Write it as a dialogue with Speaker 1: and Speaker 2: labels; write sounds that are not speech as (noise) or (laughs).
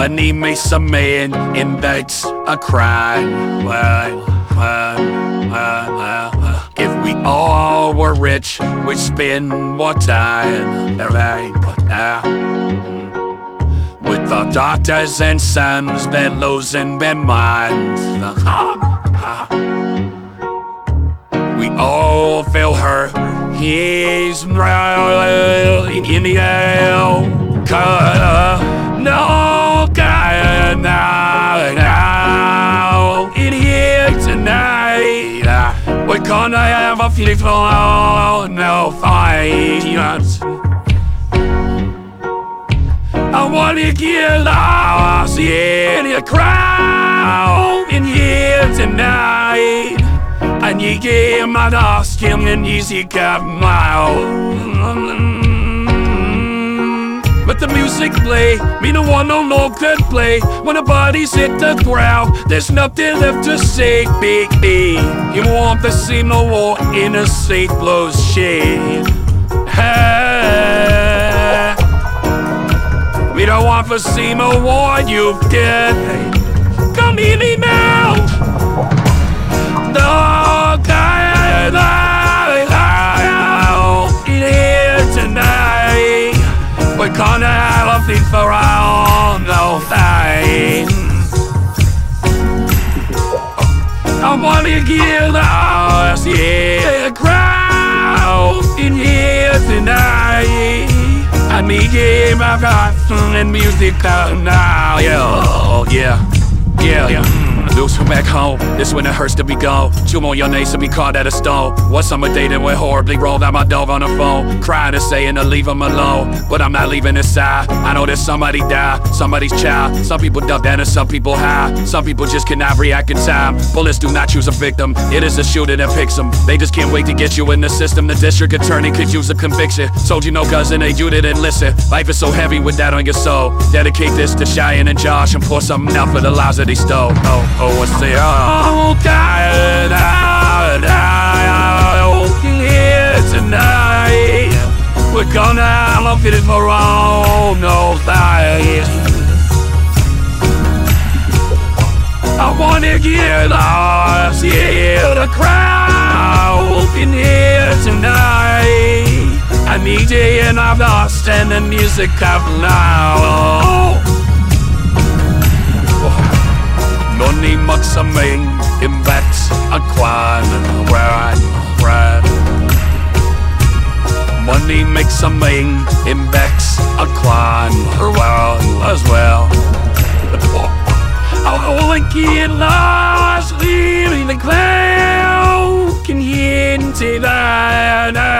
Speaker 1: Money makes a man, and that's a crime. Well, well, well, well. If we all were rich, we'd spend more time. Now. Hmm. With the daughters and sons, they're losing their minds. (laughs) We all feel hurt. He's in the air. No, We're gonna have a beautiful, no fight. I wanna get lost in the crowd in here tonight. And you get my lost him and easy got But the music play, me no one no no good play. When the bodies hit the ground, there's nothing left to say. Big E, you want to see no war in a safe blows shade. Hey. We don't want to see more war, you get. Come in me now. No, God, in here tonight. For all no thing. I wanna get lost, yeah, crowd in here tonight. I need yeah, my God, and music now, yeah, yeah, yeah, yeah. Those who back home, this when it hurts to be gone. Chew on your name to be caught at a stone. One summer that went horribly wrong. Out my dog on the phone, crying and saying to leave him alone. But I'm not leaving his side. I know that somebody died, somebody's child. Some people duck down and some people high. Some people just cannot react in time. Bullets do not choose a victim. It is a shooter that picks them. They just can't wait to get you in the system. The district attorney could use a conviction. Told you no cousin, and you didn't listen. Life is so heavy with that on your soul. Dedicate this to Cheyenne and Josh and pour something out for the lives that they stole. Oh, the oh, God, out, out, here tonight. We're gonna love it for all no lies. I wanna get lost, yeah, the crowd in here tonight. I need you and I've lost and the music of something in that aquarium where I'm red. Money makes something in that aquarium well as well. I like it largely leaving the cloud can hint at that.